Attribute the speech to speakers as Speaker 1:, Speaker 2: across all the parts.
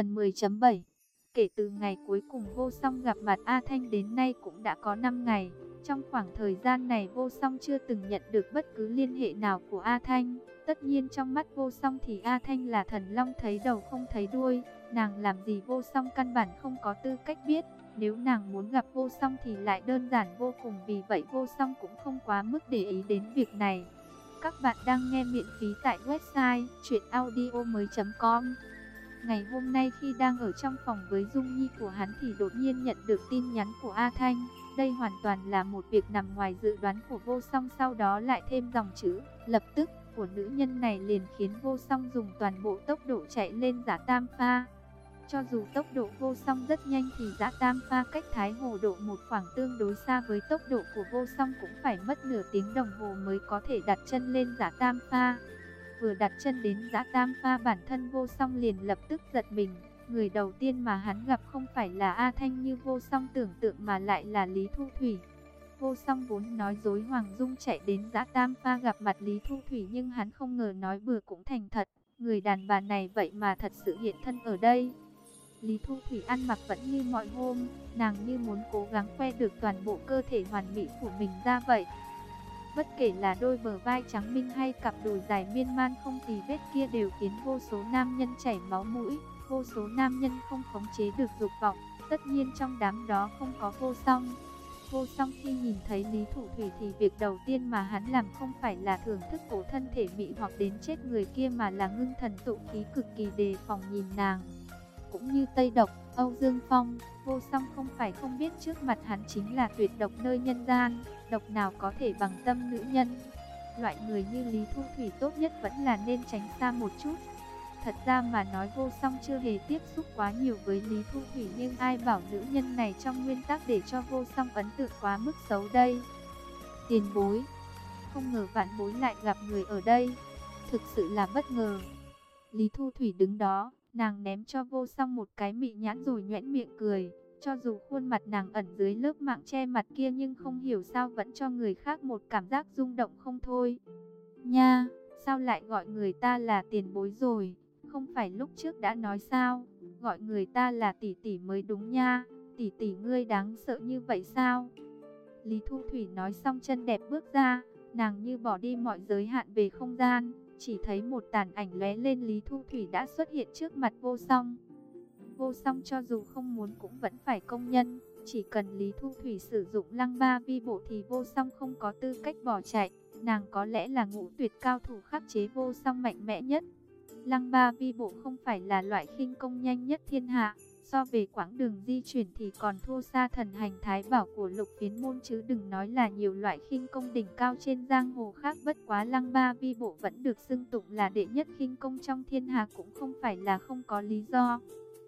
Speaker 1: Phần 10.7 Kể từ ngày cuối cùng vô song gặp mặt A Thanh đến nay cũng đã có 5 ngày. Trong khoảng thời gian này vô song chưa từng nhận được bất cứ liên hệ nào của A Thanh. Tất nhiên trong mắt vô song thì A Thanh là thần long thấy đầu không thấy đuôi. Nàng làm gì vô song căn bản không có tư cách biết. Nếu nàng muốn gặp vô song thì lại đơn giản vô cùng, vì vậy vô song cũng không quá mức để ý đến việc này. Các bạn đang nghe miễn phí tại website chuyenaudio.com Ngày hôm nay khi đang ở trong phòng với Dung Nhi của hắn thì đột nhiên nhận được tin nhắn của A Thanh. Đây hoàn toàn là một việc nằm ngoài dự đoán của vô song, sau đó lại thêm dòng chữ, lập tức, của nữ nhân này liền khiến vô song dùng toàn bộ tốc độ chạy lên giả tam pha. Cho dù tốc độ vô song rất nhanh thì giã tam pha cách Thái Hồ độ một khoảng tương đối xa với tốc độ của vô song cũng phải mất nửa tiếng đồng hồ mới có thể đặt chân lên giã tam pha. Vừa đặt chân đến giã tam pha bản thân vô song liền lập tức giật mình. Người đầu tiên mà hắn gặp không phải là A Thanh như vô song tưởng tượng mà lại là Lý Thu Thủy. Vô song vốn nói dối Hoàng Dung chạy đến giã tam pha gặp mặt Lý Thu Thủy nhưng hắn không ngờ nói bừa cũng thành thật. Người đàn bà này vậy mà thật sự hiện thân ở đây. Lý Thu Thủy ăn mặc vẫn như mọi hôm, nàng như muốn cố gắng khoe được toàn bộ cơ thể hoàn mỹ của mình ra vậy. Bất kể là đôi bờ vai trắng minh hay cặp đùi dài miên man không tì vết kia đều khiến vô số nam nhân chảy máu mũi, vô số nam nhân không khống chế được dục vọng, tất nhiên trong đám đó không có vô song. Vô song khi nhìn thấy Lý Thủ Thủy thì việc đầu tiên mà hắn làm không phải là thưởng thức cổ thân thể mị hoặc đến chết người kia mà là ngưng thần tụ khí cực kỳ đề phòng nhìn nàng. Cũng như Tây Độc, Âu Dương Phong, vô song không phải không biết trước mặt hắn chính là tuyệt độc nơi nhân gian, độc nào có thể bằng tâm nữ nhân. Loại người như Lý Thu Thủy tốt nhất vẫn là nên tránh xa một chút. Thật ra mà nói vô song chưa hề tiếp xúc quá nhiều với Lý Thu Thủy nhưng ai bảo nữ nhân này trong nguyên tắc để cho vô song ấn tượng quá mức xấu đây. Tiền bối, không ngờ vạn bối lại gặp người ở đây, thực sự là bất ngờ. Lý Thu Thủy đứng đó, Nàng ném cho vô song một cái mị nhãn rồi nhoẻn miệng cười. Cho dù khuôn mặt nàng ẩn dưới lớp mạng che mặt kia nhưng không hiểu sao vẫn cho người khác một cảm giác rung động không thôi. Nha, sao lại gọi người ta là tiền bối rồi? Không phải lúc trước đã nói sao? Gọi người ta là tỷ tỷ mới đúng nha. Tỷ tỷ ngươi đáng sợ như vậy sao? Lý Thu Thủy nói xong chân đẹp bước ra, nàng như bỏ đi mọi giới hạn về không gian, chỉ thấy một tàn ảnh lóe lên Lý Thu Thủy đã xuất hiện trước mặt vô song. Vô song cho dù không muốn cũng vẫn phải công nhân, chỉ cần Lý Thu Thủy sử dụng lăng ba vi bộ thì vô song không có tư cách bỏ chạy. Nàng có lẽ là ngũ tuyệt cao thủ khắc chế vô song mạnh mẽ nhất. Lăng ba vi bộ không phải là loại khinh công nhanh nhất thiên hạ. So về quãng đường di chuyển thì còn thua xa thần hành thái bảo của lục phiến môn chứ đừng nói là nhiều loại khinh công đỉnh cao trên giang hồ khác bất quá lăng ba vi bộ vẫn được xưng tụng là đệ nhất khinh công trong thiên hạ cũng không phải là không có lý do.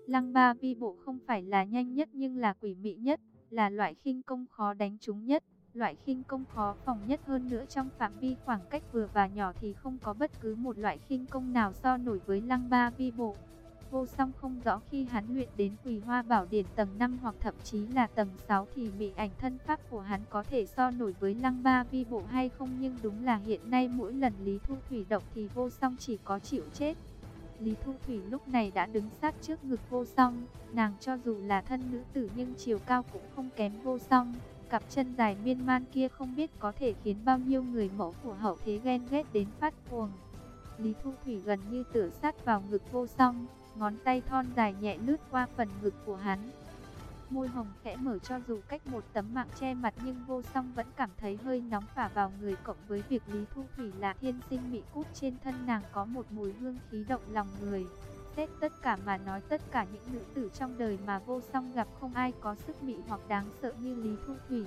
Speaker 1: Lăng ba vi bộ không phải là nhanh nhất nhưng là quỷ mị nhất, là loại khinh công khó đánh trúng nhất, loại khinh công khó phòng nhất hơn nữa trong phạm vi khoảng cách vừa và nhỏ thì không có bất cứ một loại khinh công nào so nổi với lăng ba vi bộ. Vô song không rõ khi hắn luyện đến quỳ hoa bảo điển tầng 5 hoặc thậm chí là tầng 6 thì bị ảnh thân pháp của hắn có thể so nổi với lăng ba vi bộ hay không nhưng đúng là hiện nay mỗi lần Lý Thu Thủy động thì vô song chỉ có chịu chết. Lý Thu Thủy lúc này đã đứng sát trước ngực vô song, nàng cho dù là thân nữ tử nhưng chiều cao cũng không kém vô song. Cặp chân dài miên man kia không biết có thể khiến bao nhiêu người mẫu của hậu thế ghen ghét đến phát cuồng. Lý Thu Thủy gần như tựa sát vào ngực vô song, ngón tay thon dài nhẹ lướt qua phần ngực của hắn. Môi hồng khẽ mở cho dù cách một tấm mạng che mặt nhưng vô song vẫn cảm thấy hơi nóng phả vào người cộng với việc Lý Thu Thủy là thiên sinh mỹ cút trên thân nàng có một mùi hương khí động lòng người. Xét tất cả mà nói tất cả những nữ tử trong đời mà vô song gặp không ai có sức mị hoặc đáng sợ như Lý Thu Thủy.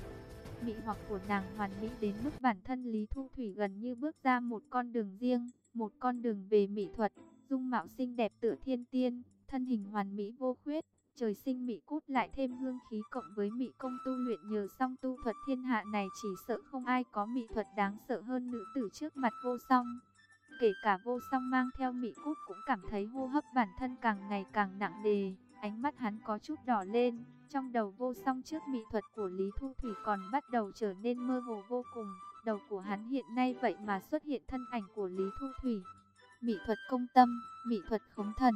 Speaker 1: Mị hoặc của nàng hoàn mỹ đến mức bản thân Lý Thu Thủy gần như bước ra một con đường riêng, một con đường về mỹ thuật dung mạo xinh đẹp tựa thiên tiên, thân hình hoàn mỹ vô khuyết, trời sinh mỹ cút lại thêm hương khí cộng với mỹ công tu luyện nhờ song tu thuật thiên hạ này chỉ sợ không ai có mỹ thuật đáng sợ hơn nữ tử trước mặt vô song. Kể cả vô song mang theo mỹ cút cũng cảm thấy hô hấp bản thân càng ngày càng nặng đề, ánh mắt hắn có chút đỏ lên, trong đầu vô song trước mỹ thuật của Lý Thu Thủy còn bắt đầu trở nên mơ hồ vô cùng, đầu của hắn hiện nay vậy mà xuất hiện thân ảnh của Lý Thu Thủy mỹ thuật công tâm, mỹ thuật khống thần.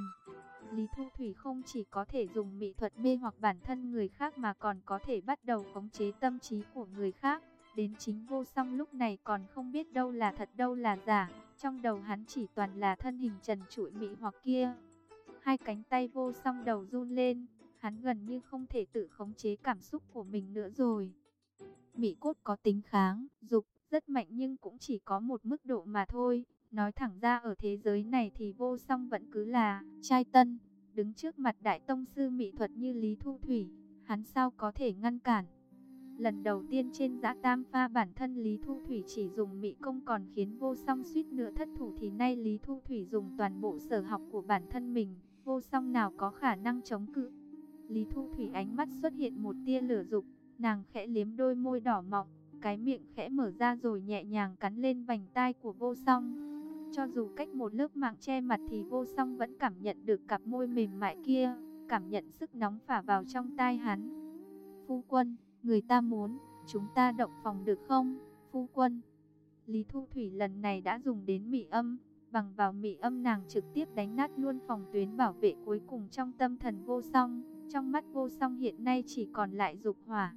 Speaker 1: Lý Thu Thủy không chỉ có thể dùng mỹ thuật mê hoặc bản thân người khác mà còn có thể bắt đầu khống chế tâm trí của người khác. Đến chính vô song lúc này còn không biết đâu là thật đâu là giả. Trong đầu hắn chỉ toàn là thân hình trần trụi mỹ hoặc kia. Hai cánh tay vô song đầu run lên. Hắn gần như không thể tự khống chế cảm xúc của mình nữa rồi. Mỹ cốt có tính kháng, dục, rất mạnh nhưng cũng chỉ có một mức độ mà thôi. Nói thẳng ra ở thế giới này thì vô song vẫn cứ là trai tân. Đứng trước mặt đại tông sư mỹ thuật như Lý Thu Thủy, hắn sao có thể ngăn cản. Lần đầu tiên trên giã tam pha bản thân Lý Thu Thủy chỉ dùng mỹ công còn khiến vô song suýt nữa thất thủ thì nay Lý Thu Thủy dùng toàn bộ sở học của bản thân mình, vô song nào có khả năng chống cự. Lý Thu Thủy ánh mắt xuất hiện một tia lửa dục, nàng khẽ liếm đôi môi đỏ mọng, cái miệng khẽ mở ra rồi nhẹ nhàng cắn lên vành tai của vô song. Cho dù cách một lớp mạng che mặt thì vô song vẫn cảm nhận được cặp môi mềm mại kia, cảm nhận sức nóng phả vào trong tai hắn. Phu quân, người ta muốn, chúng ta động phòng được không, phu quân? Lý Thu Thủy lần này đã dùng đến mị âm, bằng vào mị âm nàng trực tiếp đánh nát luôn phòng tuyến bảo vệ cuối cùng trong tâm thần vô song. Trong mắt vô song hiện nay chỉ còn lại dục hỏa.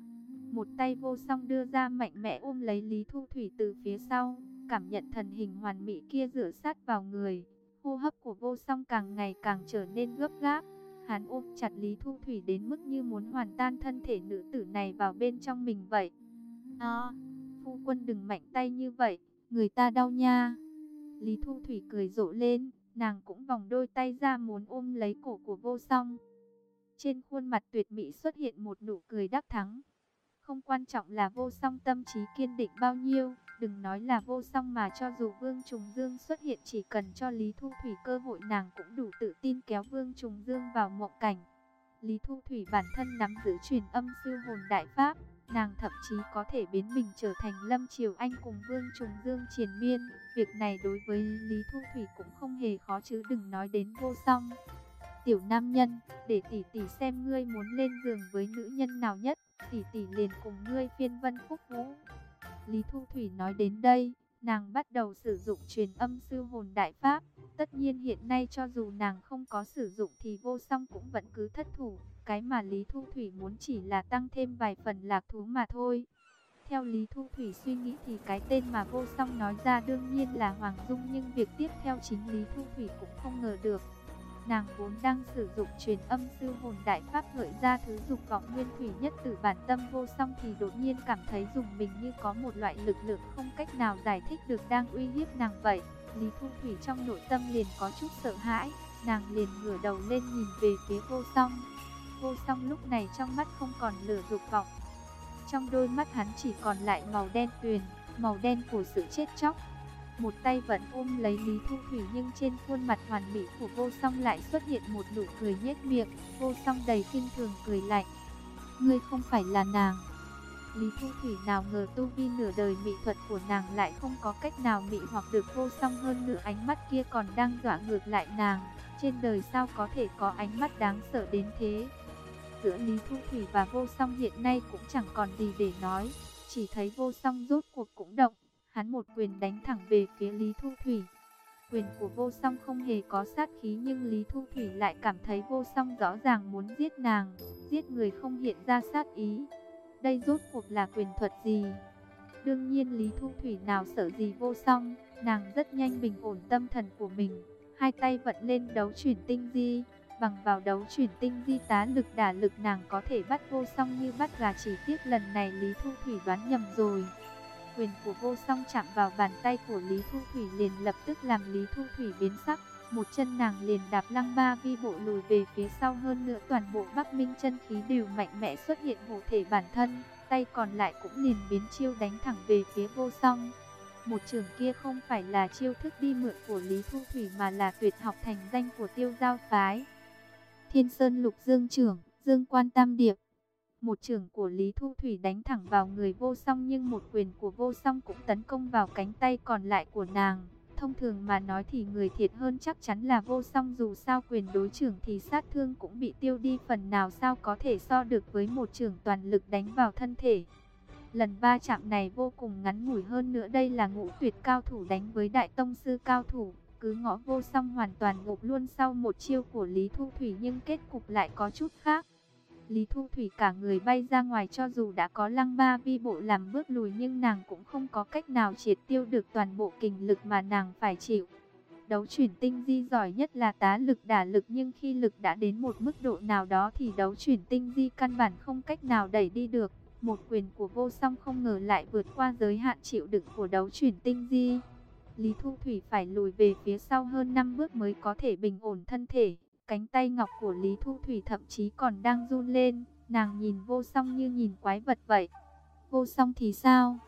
Speaker 1: Một tay vô song đưa ra mạnh mẽ ôm lấy Lý Thu Thủy từ phía sau cảm nhận thần hình hoàn mỹ kia rửa sát vào người. Hô hấp của vô song càng ngày càng trở nên gấp gáp. Hắn ôm chặt Lý Thu Thủy đến mức như muốn hoàn tan thân thể nữ tử này vào bên trong mình vậy. À, phu quân đừng mạnh tay như vậy, người ta đau nha. Lý Thu Thủy cười rộ lên, nàng cũng vòng đôi tay ra muốn ôm lấy cổ của vô song. Trên khuôn mặt tuyệt mỹ xuất hiện một nụ cười đắc thắng. Không quan trọng là vô song tâm trí kiên định bao nhiêu, Đừng nói là vô song mà cho dù Vương Trùng Dương xuất hiện chỉ cần cho Lý Thu Thủy cơ hội nàng cũng đủ tự tin kéo Vương Trùng Dương vào mộng cảnh. Lý Thu Thủy bản thân nắm giữ truyền âm sư hồn đại pháp, nàng thậm chí có thể biến mình trở thành Lâm Triều Anh cùng Vương Trùng Dương triền miên. Việc này đối với Lý Thu Thủy cũng không hề khó chứ đừng nói đến vô song. Tiểu nam nhân, để tỷ tỷ xem ngươi muốn lên giường với nữ nhân nào nhất, tỷ tỷ liền cùng ngươi phiên vân khúc vũ. Lý Thu Thủy nói đến đây, nàng bắt đầu sử dụng truyền âm sư hồn đại pháp. Tất nhiên hiện nay cho dù nàng không có sử dụng thì vô song cũng vẫn cứ thất thủ. Cái mà Lý Thu Thủy muốn chỉ là tăng thêm vài phần lạc thú mà thôi. Theo Lý Thu Thủy suy nghĩ thì cái tên mà vô song nói ra đương nhiên là Hoàng Dung nhưng việc tiếp theo chính Lý Thu Thủy cũng không ngờ được. Nàng vốn đang sử dụng truyền âm sư hồn đại pháp gợi ra thứ dục vọng nguyên thủy nhất từ bản tâm vô song thì đột nhiên cảm thấy dùng mình như có một loại lực lượng không cách nào giải thích được đang uy hiếp nàng vậy. Lý Thu Thủy trong nội tâm liền có chút sợ hãi, nàng liền ngửa đầu lên nhìn về phía vô song. Vô song lúc này trong mắt không còn lửa dục vọng. Trong đôi mắt hắn chỉ còn lại màu đen tuyền, màu đen của sự chết chóc một tay vẫn ôm lấy Lý Thu Thủy nhưng trên khuôn mặt hoàn mỹ của vô song lại xuất hiện một nụ cười nhếch miệng, vô song đầy kinh thường cười lạnh. Ngươi không phải là nàng. Lý Thu Thủy nào ngờ tu vi nửa đời mỹ thuật của nàng lại không có cách nào mỹ hoặc được vô song hơn nửa ánh mắt kia còn đang dọa ngược lại nàng. Trên đời sao có thể có ánh mắt đáng sợ đến thế? Giữa Lý Thu Thủy và vô song hiện nay cũng chẳng còn gì để nói, chỉ thấy vô song rốt cuộc cũng động. Hắn một quyền đánh thẳng về phía Lý Thu Thủy. Quyền của vô song không hề có sát khí nhưng Lý Thu Thủy lại cảm thấy vô song rõ ràng muốn giết nàng, giết người không hiện ra sát ý. Đây rốt cuộc là quyền thuật gì? Đương nhiên Lý Thu Thủy nào sợ gì vô song, nàng rất nhanh bình ổn tâm thần của mình, hai tay vận lên đấu chuyển tinh di, bằng vào đấu chuyển tinh di tá lực đả lực nàng có thể bắt vô song như bắt gà chỉ tiếc lần này Lý Thu Thủy đoán nhầm rồi. Quyền của vô song chạm vào bàn tay của Lý Thu Thủy liền lập tức làm Lý Thu Thủy biến sắc. Một chân nàng liền đạp lăng ba vi bộ lùi về phía sau hơn nữa toàn bộ Bắc Minh chân khí đều mạnh mẽ xuất hiện hộ thể bản thân. Tay còn lại cũng liền biến chiêu đánh thẳng về phía vô song. Một trường kia không phải là chiêu thức đi mượn của Lý Thu Thủy mà là tuyệt học thành danh của tiêu giao phái. Thiên Sơn Lục Dương Trưởng, Dương Quan Tam Điệp một trường của Lý Thu Thủy đánh thẳng vào người vô song nhưng một quyền của vô song cũng tấn công vào cánh tay còn lại của nàng. Thông thường mà nói thì người thiệt hơn chắc chắn là vô song, dù sao quyền đối trưởng thì sát thương cũng bị tiêu đi, phần nào sao có thể so được với một trường toàn lực đánh vào thân thể. Lần ba chạm này vô cùng ngắn ngủi hơn nữa, đây là ngũ tuyệt cao thủ đánh với đại tông sư cao thủ, cứ ngõ vô song hoàn toàn gục luôn sau một chiêu của Lý Thu Thủy nhưng kết cục lại có chút khác. Lý Thu Thủy cả người bay ra ngoài cho dù đã có lăng ba vi bộ làm bước lùi nhưng nàng cũng không có cách nào triệt tiêu được toàn bộ kình lực mà nàng phải chịu. Đấu chuyển tinh di giỏi nhất là tá lực đả lực nhưng khi lực đã đến một mức độ nào đó thì đấu chuyển tinh di căn bản không cách nào đẩy đi được. Một quyền của vô song không ngờ lại vượt qua giới hạn chịu đựng của đấu chuyển tinh di. Lý Thu Thủy phải lùi về phía sau hơn 5 bước mới có thể bình ổn thân thể. Cánh tay ngọc của Lý Thu Thủy thậm chí còn đang run lên, nàng nhìn vô song như nhìn quái vật vậy. Vô song thì sao?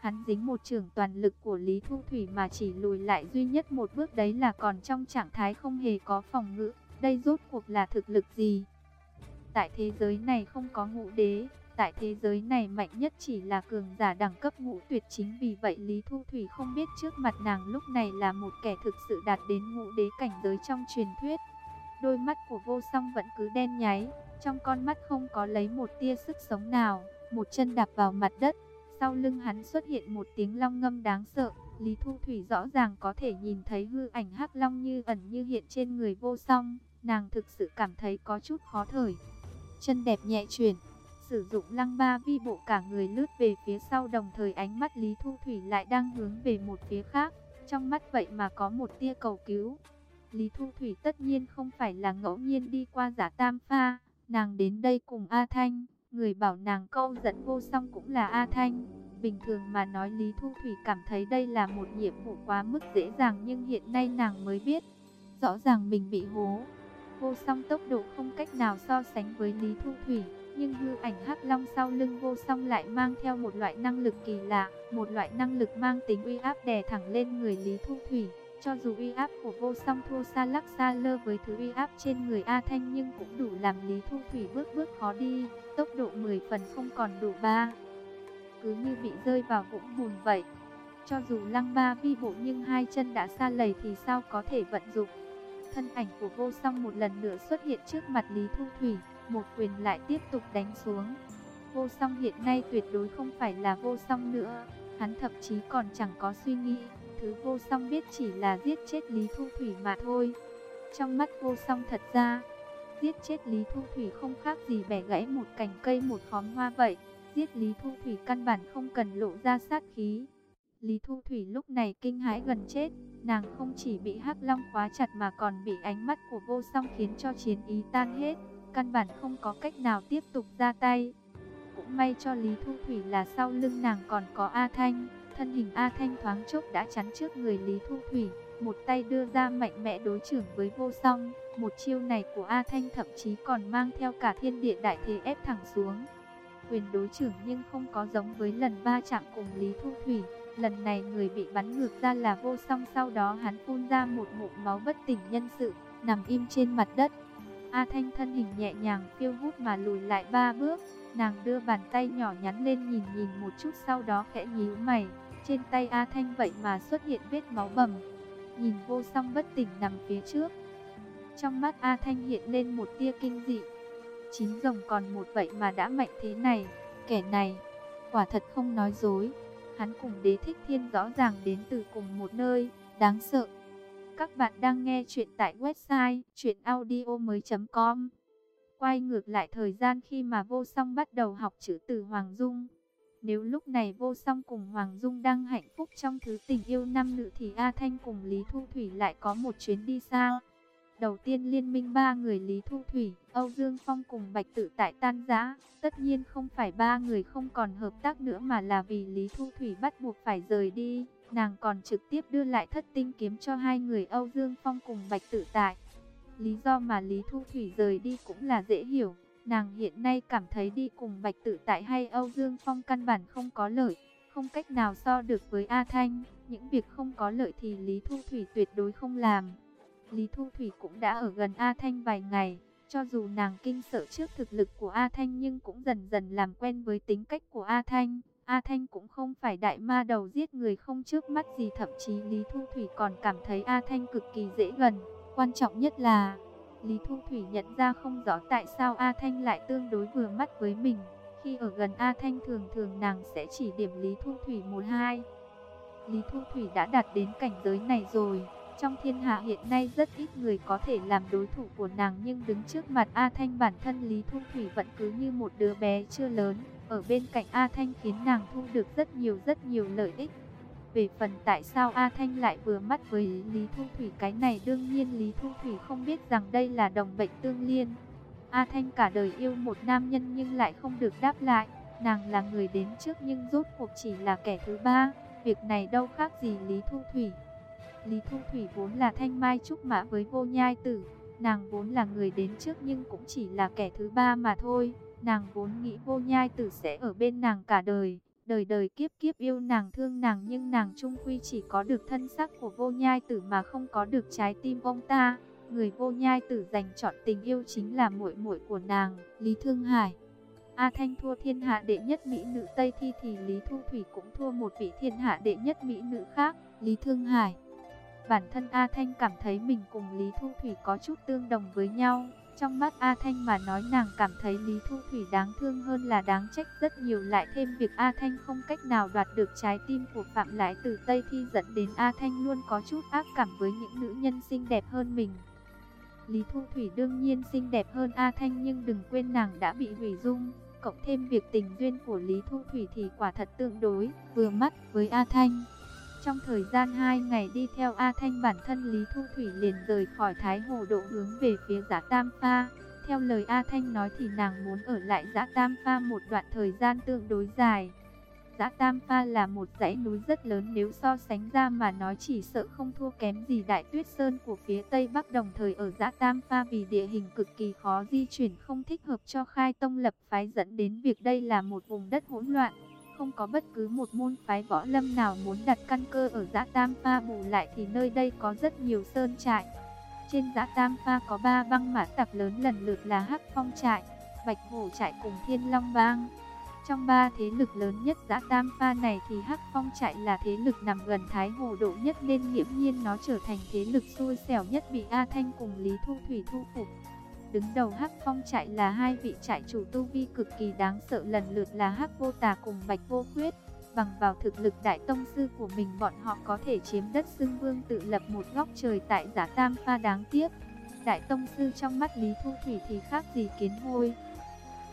Speaker 1: Hắn dính một trưởng toàn lực của Lý Thu Thủy mà chỉ lùi lại duy nhất một bước đấy là còn trong trạng thái không hề có phòng ngự. Đây rốt cuộc là thực lực gì? Tại thế giới này không có ngũ đế, tại thế giới này mạnh nhất chỉ là cường giả đẳng cấp ngũ tuyệt chính vì vậy Lý Thu Thủy không biết trước mặt nàng lúc này là một kẻ thực sự đạt đến ngũ đế cảnh giới trong truyền thuyết. Đôi mắt của vô song vẫn cứ đen nháy, trong con mắt không có lấy một tia sức sống nào, một chân đạp vào mặt đất. Sau lưng hắn xuất hiện một tiếng long ngâm đáng sợ, Lý Thu Thủy rõ ràng có thể nhìn thấy hư ảnh hắc long như ẩn như hiện trên người vô song, nàng thực sự cảm thấy có chút khó thở. Chân đẹp nhẹ chuyển, sử dụng lăng ba vi bộ cả người lướt về phía sau đồng thời ánh mắt Lý Thu Thủy lại đang hướng về một phía khác, trong mắt vậy mà có một tia cầu cứu. Lý Thu Thủy tất nhiên không phải là ngẫu nhiên đi qua giả tam pha, nàng đến đây cùng A Thanh, người bảo nàng câu dẫn vô song cũng là A Thanh. Bình thường mà nói Lý Thu Thủy cảm thấy đây là một nhiệm vụ quá mức dễ dàng nhưng hiện nay nàng mới biết, rõ ràng mình bị hố. Vô song tốc độ không cách nào so sánh với Lý Thu Thủy, nhưng hư ảnh hắc long sau lưng vô song lại mang theo một loại năng lực kỳ lạ, một loại năng lực mang tính uy áp đè thẳng lên người Lý Thu Thủy. Cho dù uy áp của vô song thua xa lắc xa lơ với thứ uy áp trên người A Thanh nhưng cũng đủ làm Lý Thu Thủy bước bước khó đi, tốc độ 10 phần không còn đủ ba. Cứ như bị rơi vào vũng bùn vậy. Cho dù lăng ba vi bộ nhưng hai chân đã xa lầy thì sao có thể vận dụng. Thân ảnh của vô song một lần nữa xuất hiện trước mặt Lý Thu Thủy, một quyền lại tiếp tục đánh xuống. Vô song hiện nay tuyệt đối không phải là vô song nữa, hắn thậm chí còn chẳng có suy nghĩ thứ vô song biết chỉ là giết chết Lý Thu Thủy mà thôi. Trong mắt vô song thật ra, giết chết Lý Thu Thủy không khác gì bẻ gãy một cành cây một khóm hoa vậy. Giết Lý Thu Thủy căn bản không cần lộ ra sát khí. Lý Thu Thủy lúc này kinh hãi gần chết, nàng không chỉ bị hắc long khóa chặt mà còn bị ánh mắt của vô song khiến cho chiến ý tan hết, căn bản không có cách nào tiếp tục ra tay. Cũng may cho Lý Thu Thủy là sau lưng nàng còn có A Thanh. Thân hình A Thanh thoáng chốc đã chắn trước người Lý Thu Thủy, một tay đưa ra mạnh mẽ đối trưởng với vô song. Một chiêu này của A Thanh thậm chí còn mang theo cả thiên địa đại thế ép thẳng xuống. Quyền đối trưởng nhưng không có giống với lần ba chạm cùng Lý Thu Thủy. Lần này người bị bắn ngược ra là vô song sau đó hắn phun ra một ngụm máu bất tỉnh nhân sự, nằm im trên mặt đất. A Thanh thân hình nhẹ nhàng phiêu hút mà lùi lại ba bước, nàng đưa bàn tay nhỏ nhắn lên nhìn nhìn một chút sau đó khẽ nhíu mày, trên tay A Thanh vậy mà xuất hiện vết máu bầm. Nhìn vô song bất tỉnh nằm phía trước. Trong mắt A Thanh hiện lên một tia kinh dị. Chín rồng còn một vậy mà đã mạnh thế này. Kẻ này, quả thật không nói dối. Hắn cùng đế thích thiên rõ ràng đến từ cùng một nơi, đáng sợ. Các bạn đang nghe chuyện tại website chuyenaudio.com Quay ngược lại thời gian khi mà vô song bắt đầu học chữ từ Hoàng Dung. Nếu lúc này vô song cùng Hoàng Dung đang hạnh phúc trong thứ tình yêu nam nữ thì A Thanh cùng Lý Thu Thủy lại có một chuyến đi xa. Đầu tiên liên minh ba người Lý Thu Thủy, Âu Dương Phong cùng Bạch Tự tại tan rã. Tất nhiên không phải ba người không còn hợp tác nữa mà là vì Lý Thu Thủy bắt buộc phải rời đi. Nàng còn trực tiếp đưa lại thất tinh kiếm cho hai người Âu Dương Phong cùng Bạch Tự tại. Lý do mà Lý Thu Thủy rời đi cũng là dễ hiểu. Nàng hiện nay cảm thấy đi cùng Bạch Tử Tại hay Âu Dương Phong căn bản không có lợi, không cách nào so được với A Thanh. Những việc không có lợi thì Lý Thu Thủy tuyệt đối không làm. Lý Thu Thủy cũng đã ở gần A Thanh vài ngày, cho dù nàng kinh sợ trước thực lực của A Thanh nhưng cũng dần dần làm quen với tính cách của A Thanh. A Thanh cũng không phải đại ma đầu giết người không trước mắt gì thậm chí Lý Thu Thủy còn cảm thấy A Thanh cực kỳ dễ gần. Quan trọng nhất là Lý Thu Thủy nhận ra không rõ tại sao A Thanh lại tương đối vừa mắt với mình. Khi ở gần A Thanh thường thường nàng sẽ chỉ điểm Lý Thu Thủy một hai. Lý Thu Thủy đã đạt đến cảnh giới này rồi, Trong thiên hạ hiện nay rất ít người có thể làm đối thủ của nàng nhưng đứng trước mặt A Thanh bản thân Lý Thu Thủy vẫn cứ như một đứa bé chưa lớn. Ở bên cạnh A Thanh khiến nàng thu được rất nhiều rất nhiều lợi ích. Về phần tại sao A Thanh lại vừa mắt với Lý Thu Thủy cái này đương nhiên Lý Thu Thủy không biết rằng đây là đồng bệnh tương liên. A Thanh cả đời yêu một nam nhân nhưng lại không được đáp lại. Nàng là người đến trước nhưng rốt cuộc chỉ là kẻ thứ ba. Việc này đâu khác gì Lý Thu Thủy. Lý Thu Thủy vốn là thanh mai trúc mã với vô nhai tử. Nàng vốn là người đến trước nhưng cũng chỉ là kẻ thứ ba mà thôi. Nàng vốn nghĩ vô nhai tử sẽ ở bên nàng cả đời. Đời đời kiếp kiếp yêu nàng thương nàng nhưng nàng trung quy chỉ có được thân xác của vô nhai tử mà không có được trái tim ông ta. Người vô nhai tử dành chọn tình yêu chính là muội muội của nàng, Lý Thương Hải. A Thanh thua thiên hạ đệ nhất mỹ nữ Tây Thi thì Lý Thu Thủy cũng thua một vị thiên hạ đệ nhất mỹ nữ khác, Lý Thương Hải. Bản thân A Thanh cảm thấy mình cùng Lý Thu Thủy có chút tương đồng với nhau. Trong mắt A Thanh mà nói nàng cảm thấy Lý Thu Thủy đáng thương hơn là đáng trách rất nhiều lại thêm việc A Thanh không cách nào đoạt được trái tim của Phạm Lãi từ Tây Thi dẫn đến A Thanh luôn có chút ác cảm với những nữ nhân xinh đẹp hơn mình. Lý Thu Thủy đương nhiên xinh đẹp hơn A Thanh nhưng đừng quên nàng đã bị hủy dung. Cộng thêm việc tình duyên của Lý Thu Thủy thì quả thật tương đối, vừa mắt với A Thanh. Trong thời gian 2 ngày đi theo A Thanh, bản thân Lý Thu Thủy liền rời khỏi Thái Hồ Độ hướng về phía giã Tam Pha. Theo lời A Thanh nói thì nàng muốn ở lại giã Tam Pha một đoạn thời gian tương đối dài. Giã Tam Pha là một dãy núi rất lớn, nếu so sánh ra mà nói chỉ sợ không thua kém gì Đại Tuyết Sơn của phía Tây Bắc đồng thời ở Giã Tam Pha vì địa hình cực kỳ khó di chuyển, không thích hợp cho khai tông lập phái, dẫn đến việc đây là một vùng đất hỗn loạn. Không có bất cứ một môn phái võ lâm nào muốn đặt căn cơ ở dã Tam Pha bù lại thì nơi đây có rất nhiều sơn trại. Trên dã Tam Pha có ba băng mã tặc lớn lần lượt là Hắc Phong trại, Bạch Hổ trại cùng Thiên Long bang. Trong ba thế lực lớn nhất dã tam pha này thì Hắc Phong trại là thế lực nằm gần Thái Hồ Độ nhất nên nghiễm nhiên nó trở thành thế lực xui xẻo nhất bị A Thanh cùng Lý Thu Thủy thu phục. Đứng đầu Hắc Phong trại là hai vị trại chủ tu vi cực kỳ đáng sợ lần lượt là Hắc Vô Tà cùng Bạch Vô Khuyết. Bằng vào thực lực đại tông sư của mình bọn họ có thể chiếm đất xưng vương tự lập một góc trời tại giả tam pha đáng tiếc. Đại tông sư trong mắt Lý Thu Thủy thì khác gì kiến hôi.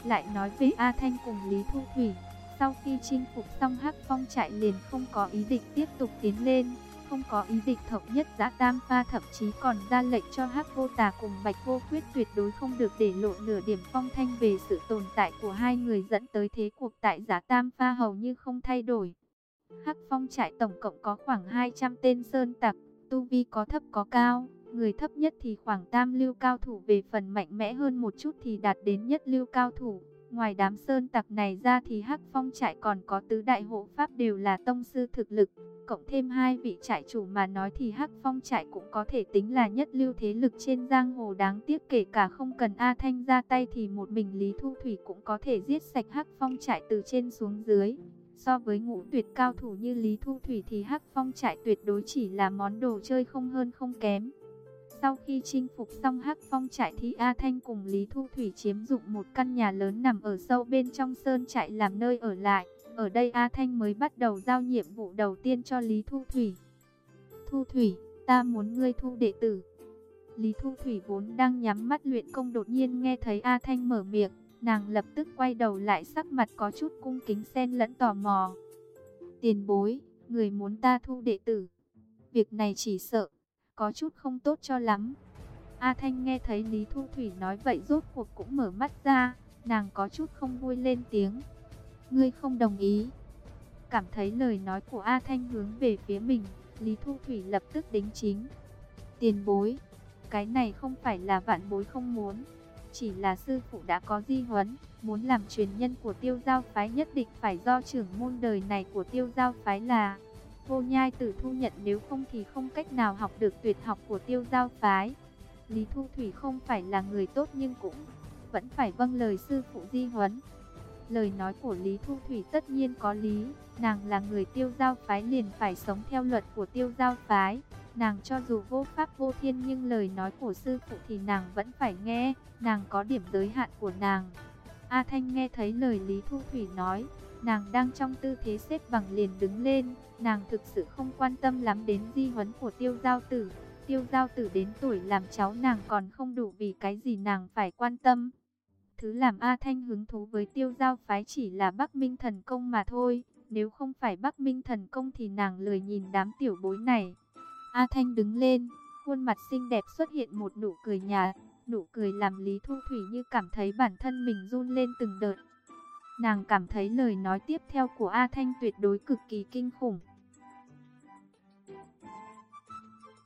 Speaker 1: Lại nói với A Thanh cùng Lý Thu Thủy, sau khi chinh phục xong Hắc Phong trại liền không có ý định tiếp tục tiến lên, không có ý định thống nhất giã tam pha thậm chí còn ra lệnh cho Hắc Vô Tà cùng Bạch Vô Quyết tuyệt đối không được để lộ nửa điểm phong thanh về sự tồn tại của hai người dẫn tới thế cuộc tại giã tam pha hầu như không thay đổi. Hắc Phong trại tổng cộng có khoảng 200 tên sơn tặc, tu vi có thấp có cao. Người thấp nhất thì khoảng tam lưu cao thủ về phần mạnh mẽ hơn một chút thì đạt đến nhất lưu cao thủ. Ngoài đám sơn tặc này ra thì Hắc Phong trại còn có tứ đại hộ pháp đều là tông sư thực lực. Cộng thêm hai vị trại chủ mà nói thì Hắc Phong trại cũng có thể tính là nhất lưu thế lực trên giang hồ đáng tiếc, kể cả không cần A Thanh ra tay thì một mình Lý Thu Thủy cũng có thể giết sạch Hắc Phong trại từ trên xuống dưới. So với ngũ tuyệt cao thủ như Lý Thu Thủy thì Hắc Phong trại tuyệt đối chỉ là món đồ chơi không hơn không kém. Sau khi chinh phục xong Hắc Phong trại thì A Thanh cùng Lý Thu Thủy chiếm dụng một căn nhà lớn nằm ở sâu bên trong sơn trại làm nơi ở lại. Ở đây A Thanh mới bắt đầu giao nhiệm vụ đầu tiên cho Lý Thu Thủy. Thu Thủy, ta muốn ngươi thu đệ tử. Lý Thu Thủy vốn đang nhắm mắt luyện công đột nhiên nghe thấy A Thanh mở miệng. Nàng lập tức quay đầu lại sắc mặt có chút cung kính xen lẫn tò mò. Tiền bối, người muốn ta thu đệ tử. Việc này chỉ sợ có chút không tốt cho lắm. A Thanh nghe thấy Lý Thu Thủy nói vậy rốt cuộc cũng mở mắt ra, nàng có chút không vui lên tiếng. Ngươi không đồng ý. Cảm thấy lời nói của A Thanh hướng về phía mình, Lý Thu Thủy lập tức đính chính. Tiền bối, cái này không phải là vạn bối không muốn, chỉ là sư phụ đã có di huấn, muốn làm truyền nhân của tiêu giao phái nhất định phải do trưởng môn đời này của tiêu giao phái là Vô nhai tử thu nhận nếu không thì không cách nào học được tuyệt học của tiêu giao phái. Lý Thu Thủy không phải là người tốt nhưng cũng vẫn phải vâng lời sư phụ di huấn. Lời nói của Lý Thu Thủy tất nhiên có lý, nàng là người tiêu giao phái liền phải sống theo luật của tiêu giao phái. Nàng cho dù vô pháp vô thiên nhưng lời nói của sư phụ thì nàng vẫn phải nghe, nàng có điểm giới hạn của nàng. A Thanh nghe thấy lời Lý Thu Thủy nói, nàng đang trong tư thế xếp bằng liền đứng lên, nàng thực sự không quan tâm lắm đến di huấn của tiêu giao tử. tiêu giao tử đến tuổi làm cháu nàng còn không đủ vì cái gì nàng phải quan tâm. Thứ làm A Thanh hứng thú với tiêu giao phái chỉ là Bắc Minh thần công mà thôi. Nếu không phải Bắc Minh thần công thì nàng lười nhìn đám tiểu bối này. A Thanh đứng lên, khuôn mặt xinh đẹp xuất hiện một nụ cười nhạt. Nụ cười làm Lý Thu Thủy như cảm thấy bản thân mình run lên từng đợt. Nàng cảm thấy lời nói tiếp theo của A Thanh tuyệt đối cực kỳ kinh khủng.